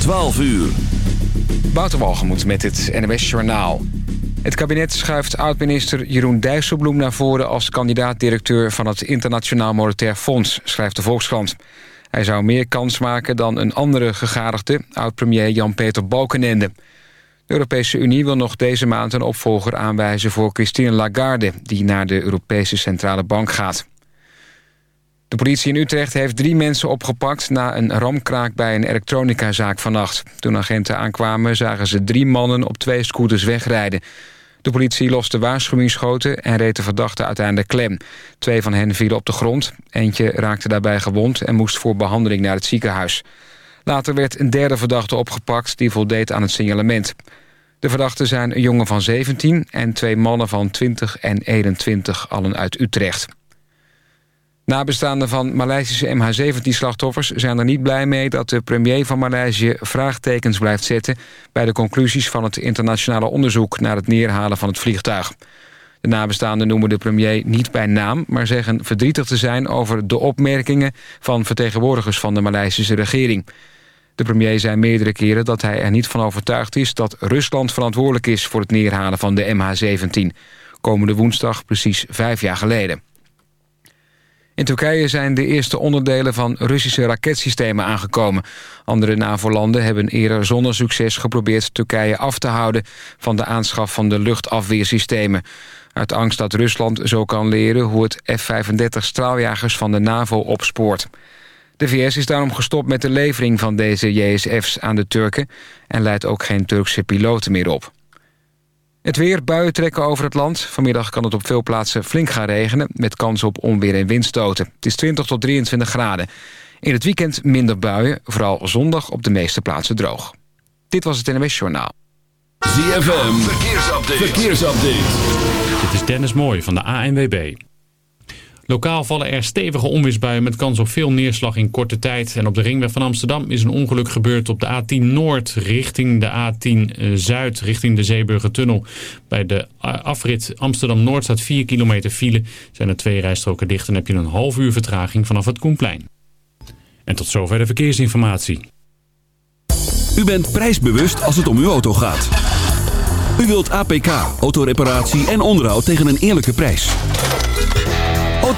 12 uur. Wouter met het NWS Journaal. Het kabinet schuift oud-minister Jeroen Dijsselbloem naar voren... als kandidaat-directeur van het Internationaal Monetair Fonds, schrijft de Volkskrant. Hij zou meer kans maken dan een andere gegadigde... oud-premier Jan-Peter Balkenende. De Europese Unie wil nog deze maand een opvolger aanwijzen... voor Christine Lagarde, die naar de Europese Centrale Bank gaat. De politie in Utrecht heeft drie mensen opgepakt... na een ramkraak bij een elektronicazaak vannacht. Toen agenten aankwamen zagen ze drie mannen op twee scooters wegrijden. De politie loste waarschuwingsschoten en reed de verdachte uiteindelijk klem. Twee van hen vielen op de grond. Eentje raakte daarbij gewond en moest voor behandeling naar het ziekenhuis. Later werd een derde verdachte opgepakt die voldeed aan het signalement. De verdachten zijn een jongen van 17 en twee mannen van 20 en 21, allen uit Utrecht. Nabestaanden van Maleisische MH17-slachtoffers zijn er niet blij mee... dat de premier van Maleisië vraagtekens blijft zetten... bij de conclusies van het internationale onderzoek... naar het neerhalen van het vliegtuig. De nabestaanden noemen de premier niet bij naam... maar zeggen verdrietig te zijn over de opmerkingen... van vertegenwoordigers van de Maleisische regering. De premier zei meerdere keren dat hij er niet van overtuigd is... dat Rusland verantwoordelijk is voor het neerhalen van de MH17. Komende woensdag precies vijf jaar geleden. In Turkije zijn de eerste onderdelen van Russische raketsystemen aangekomen. Andere NAVO-landen hebben eerder zonder succes geprobeerd Turkije af te houden van de aanschaf van de luchtafweersystemen. Uit angst dat Rusland zo kan leren hoe het F-35 straaljagers van de NAVO opspoort. De VS is daarom gestopt met de levering van deze JSF's aan de Turken... en leidt ook geen Turkse piloten meer op. Het weer, buien trekken over het land. Vanmiddag kan het op veel plaatsen flink gaan regenen... met kans op onweer en windstoten. Het is 20 tot 23 graden. In het weekend minder buien, vooral zondag op de meeste plaatsen droog. Dit was het NWS Journaal. ZFM, verkeersupdate. verkeersupdate. Dit is Dennis Mooij van de ANWB. Lokaal vallen er stevige onweersbuien met kans op veel neerslag in korte tijd. En op de ringweg van Amsterdam is een ongeluk gebeurd op de A10 Noord richting de A10 eh, Zuid, richting de Zeeburgertunnel. Bij de afrit Amsterdam-Noord staat 4 kilometer file. Zijn er twee rijstroken dicht en heb je een half uur vertraging vanaf het Koenplein. En tot zover de verkeersinformatie. U bent prijsbewust als het om uw auto gaat. U wilt APK, autoreparatie en onderhoud tegen een eerlijke prijs.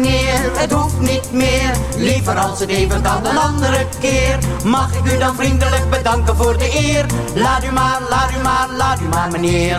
Meneer, het hoeft niet meer. Liever als het even kan een andere keer. Mag ik u dan vriendelijk bedanken voor de eer? Laat u maar, laat u maar, laat u maar meneer.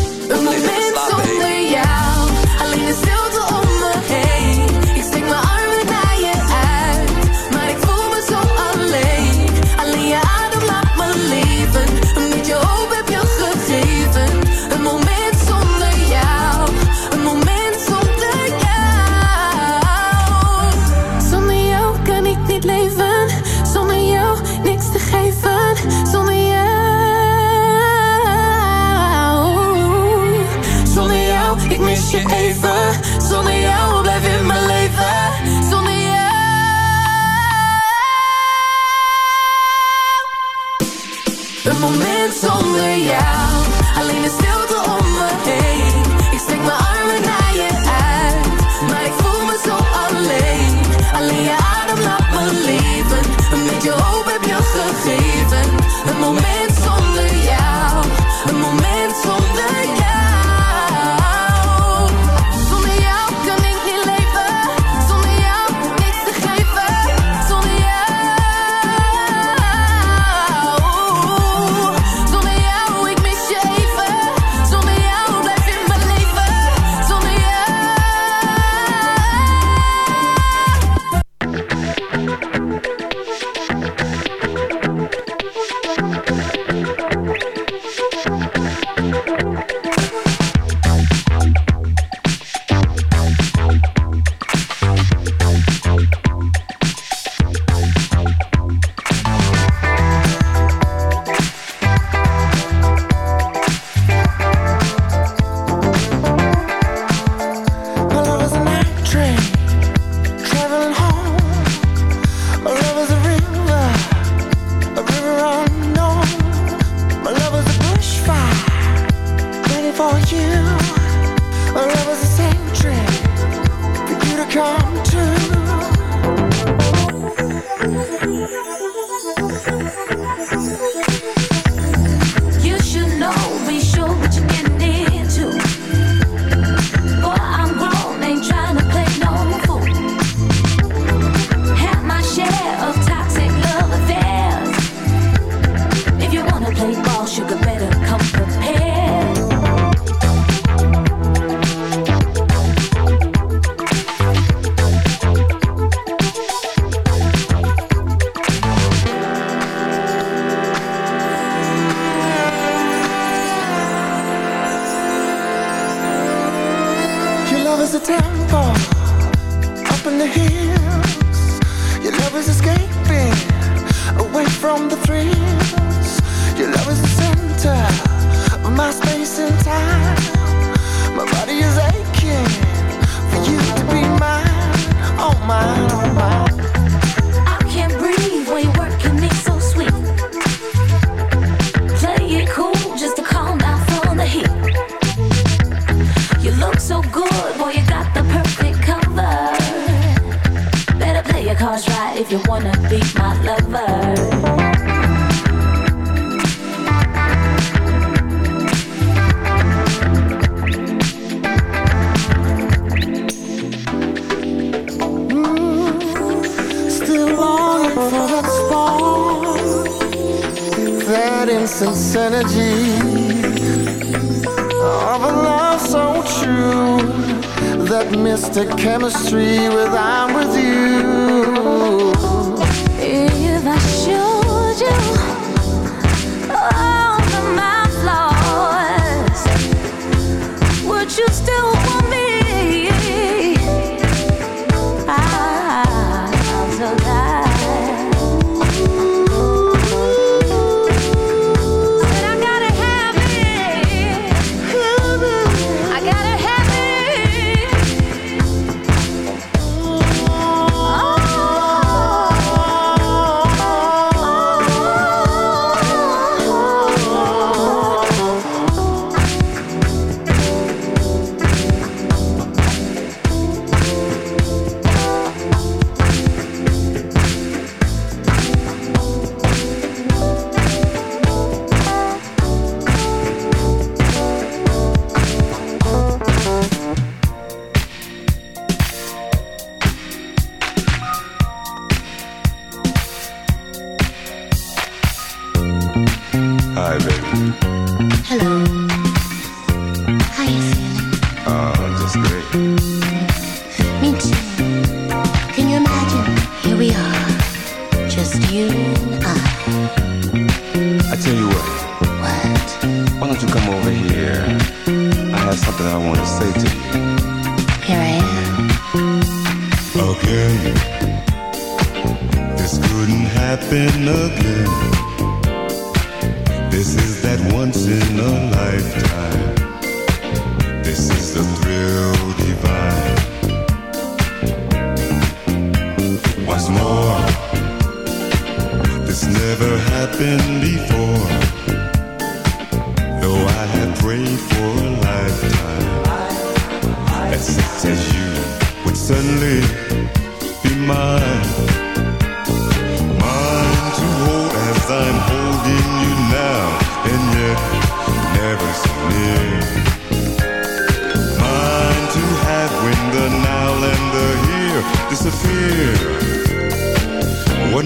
Je even. Zonder jou blijf in mijn leven. Zonder jou. Een moment zonder jou. Alleen de stilte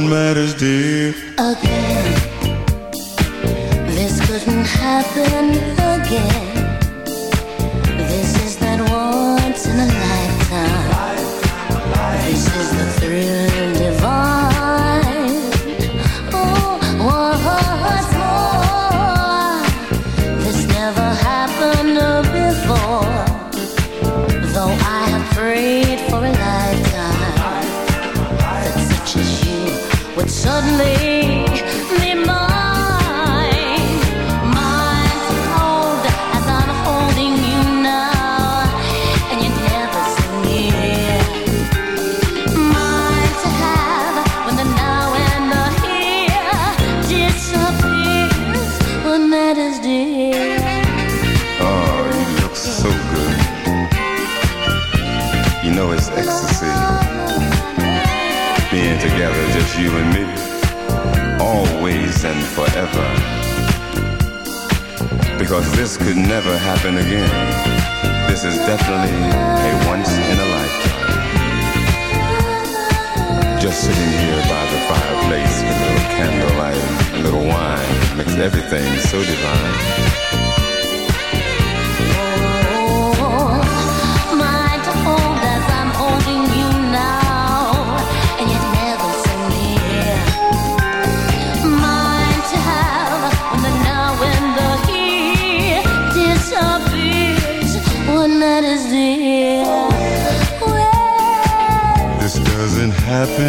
matters, dear? Again.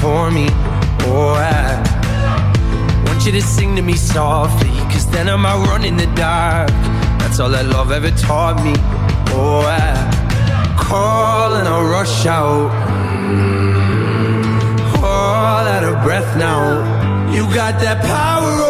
For me. Oh, I want you to sing to me softly. Cause then I might run in the dark. That's all that love ever taught me. Oh, I call and I rush out. All out of breath now. You got that power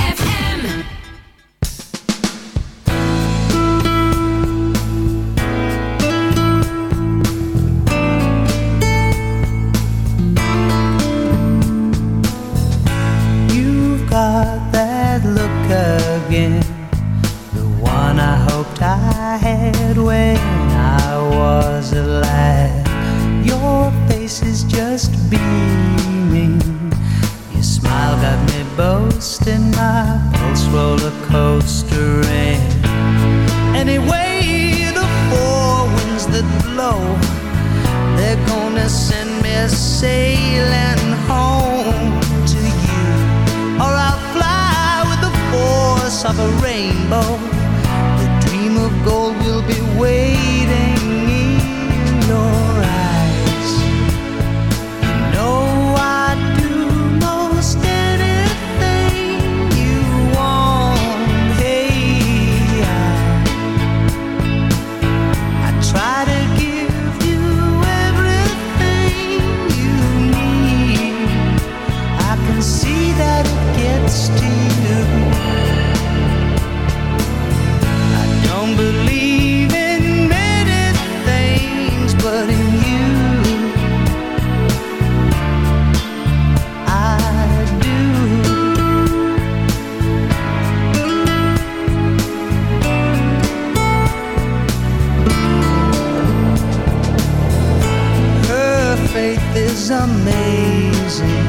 faith is amazing.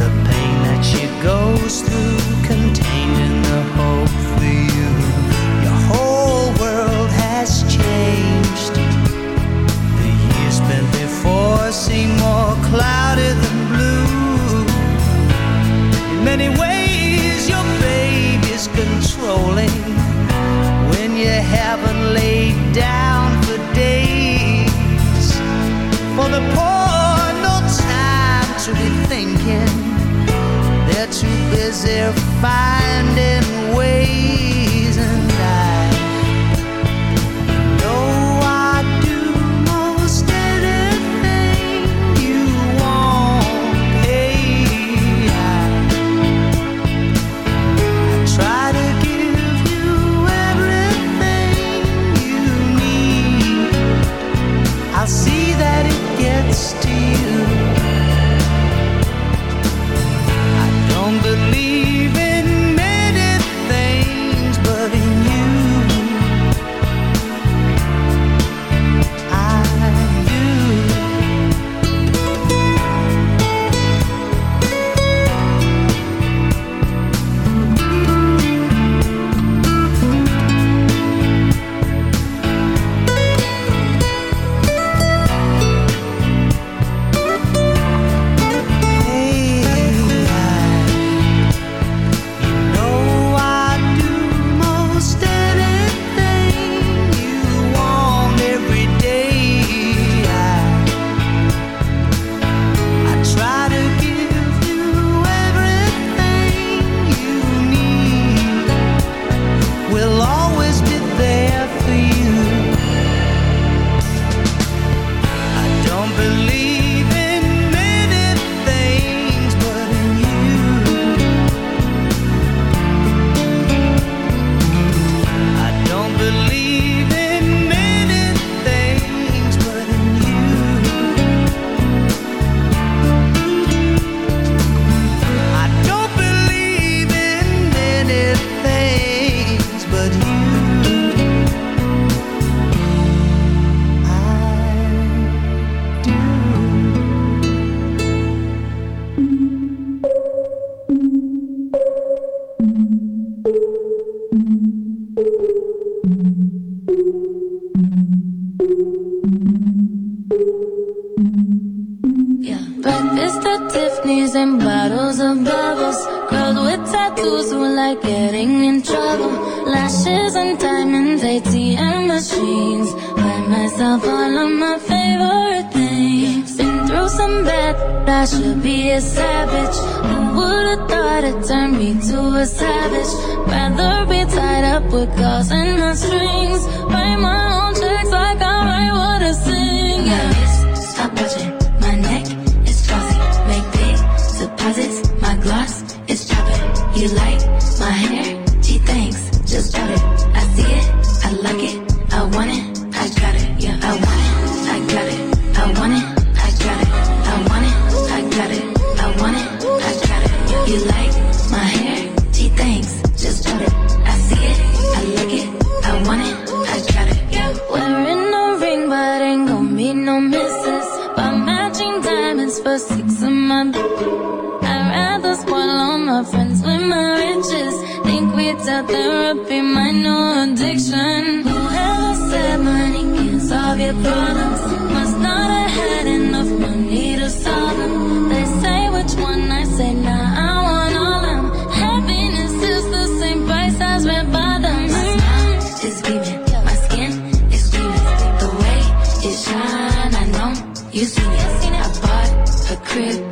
The pain that she goes through. as if finding a savage. Rather be tied up with calls Buy matching diamonds for six a month. I'd rather spoil all my friends with my riches. Think without therapy, my new addiction. Whoever said money can't solve your problems must not have had enough money. A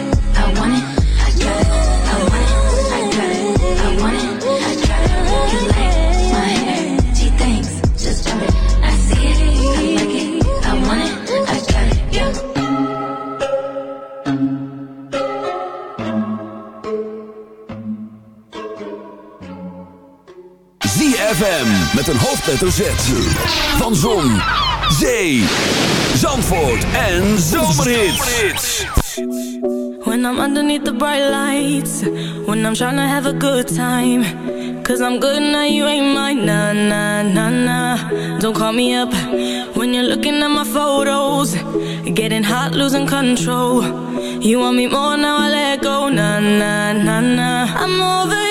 ZFM met een hoofdletter Z. Van Zon, Zee, Zandvoort en Zomerhits. When I'm underneath the bright lights, when I'm trying to have a good time. Cause I'm good now, you ain't mine, nah, nah, nah, nah. Don't call me up when you're looking at my photos. Getting hot, losing control. You want me more, now I let go, nah, nah, nah, nah. I'm over you,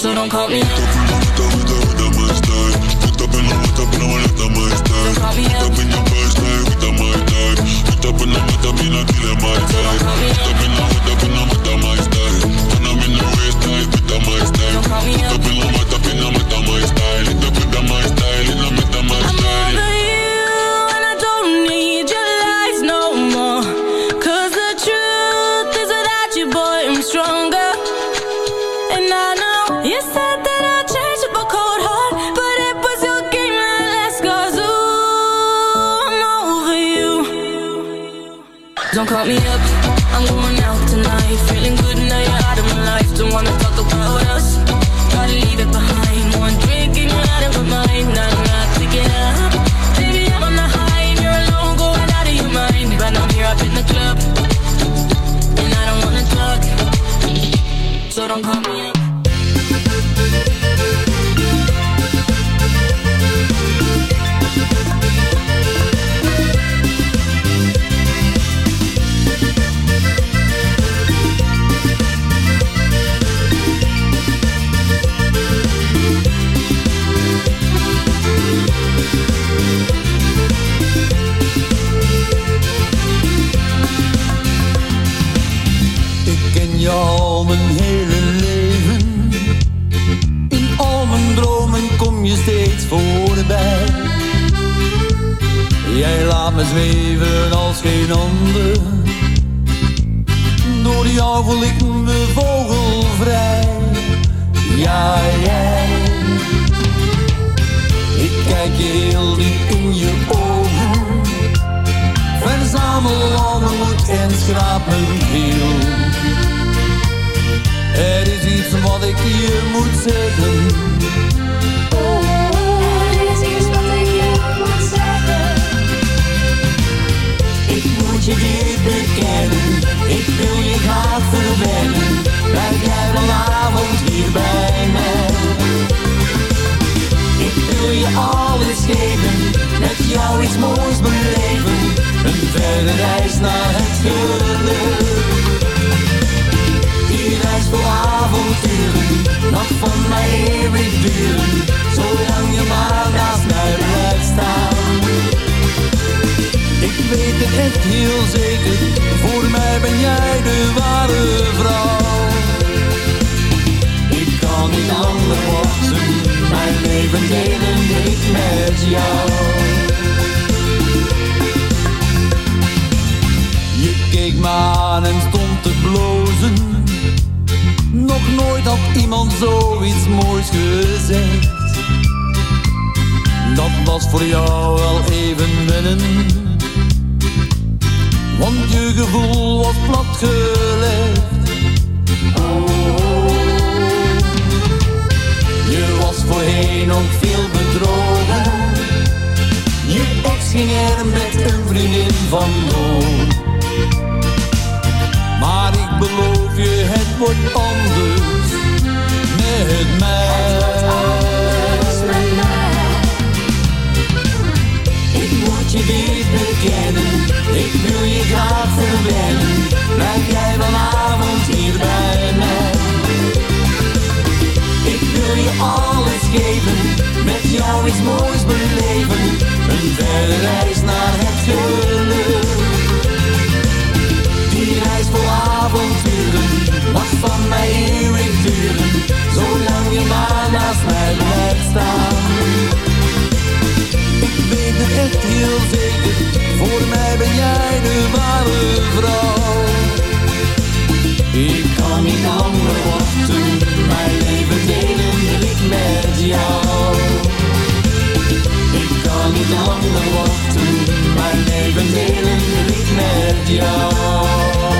So don't call me. Up. I'm over you, zweven als geen ander. Door jou voel ik me vogelvrij. Ja, jij. Ik kijk je heel diep in je ogen. Verzamel al mijn moed en schraap mijn. Er is iets wat ik je moet zeggen. Er je dit bekennen, ik wil je graag verwennen. Blijf jij vanavond hier bij mij. Ik wil je alles geven, met jou iets moois beleven. Een verre reis naar het geluk. Die reis vol avonturen, nog van mij eeuwig duren. Zolang je maar naast mij blijft staan. Ik weet het echt heel zeker, voor mij ben jij de ware vrouw. Ik kan niet langer wachten, mijn leven delen ik met jou. Je keek me aan en stond te blozen. Nog nooit had iemand zoiets moois gezegd. Dat was voor jou wel even wennen. Want je gevoel was platgelegd. Je was voorheen ook veel bedrogen. Je ex ging er met een vriendin vandoor. Maar ik beloof je, het wordt anders met mij. Ik wil je graag verwennen. Blijf jij vanavond hier bij mij. Ik wil je alles geven, met jou iets moois beleven. Een verre reis naar het geluk. Die reis vol avonturen mag van mij eeuwig duren, zolang je maar naast mij blijft staan. Ik weet het echt heel zeker, de ware vrouw. Ik kan niet langer wachten, mijn leven delen wil ik met jou. Ik kan niet langer wachten, mijn leven delen wil ik met jou.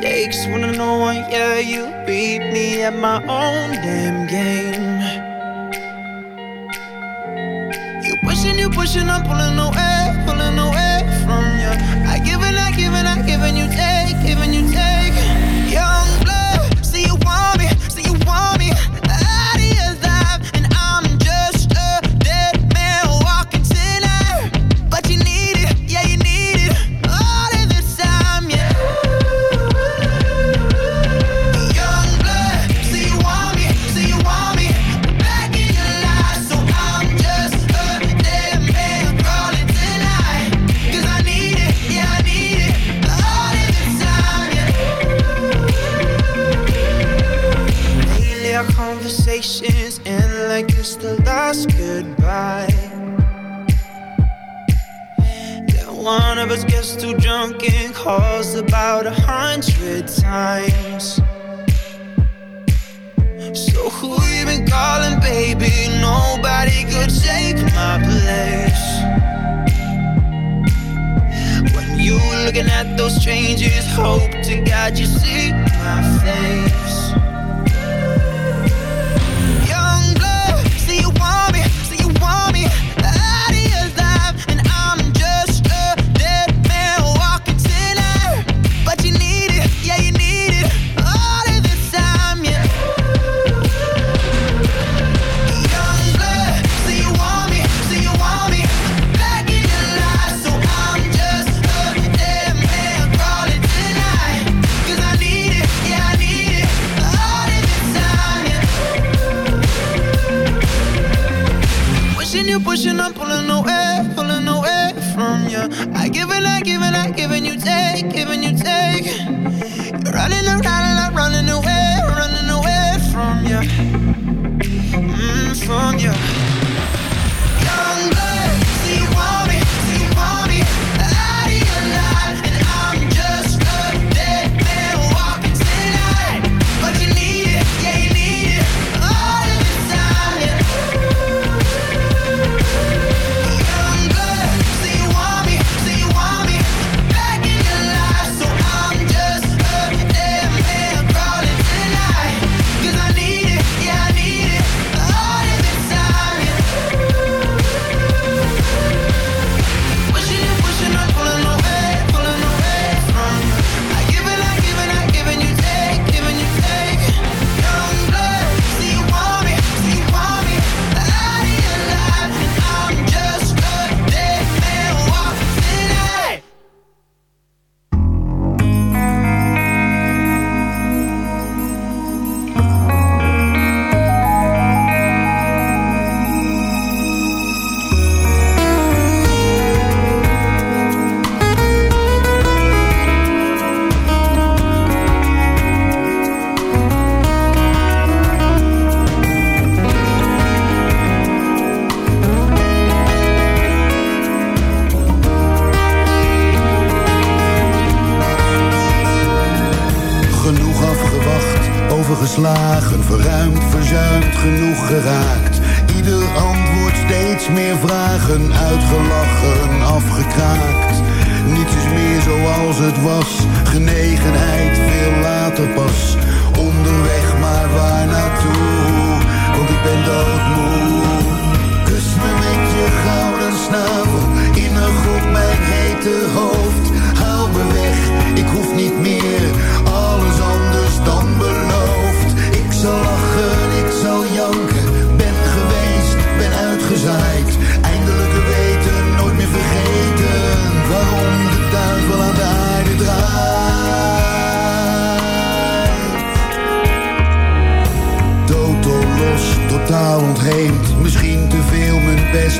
takes when I know I yeah, you beat me at my own damn game. You pushing, you pushing, I'm pulling away, pulling away from you. I give and I give and I give and you take, giving you take. verdade I'm pulling away, pulling away from you. I give and I give and I give and you take, give you take. You're running around. het was. Genegenheid veel later pas. Onderweg maar waar naartoe, want ik ben dood.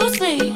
you sleep.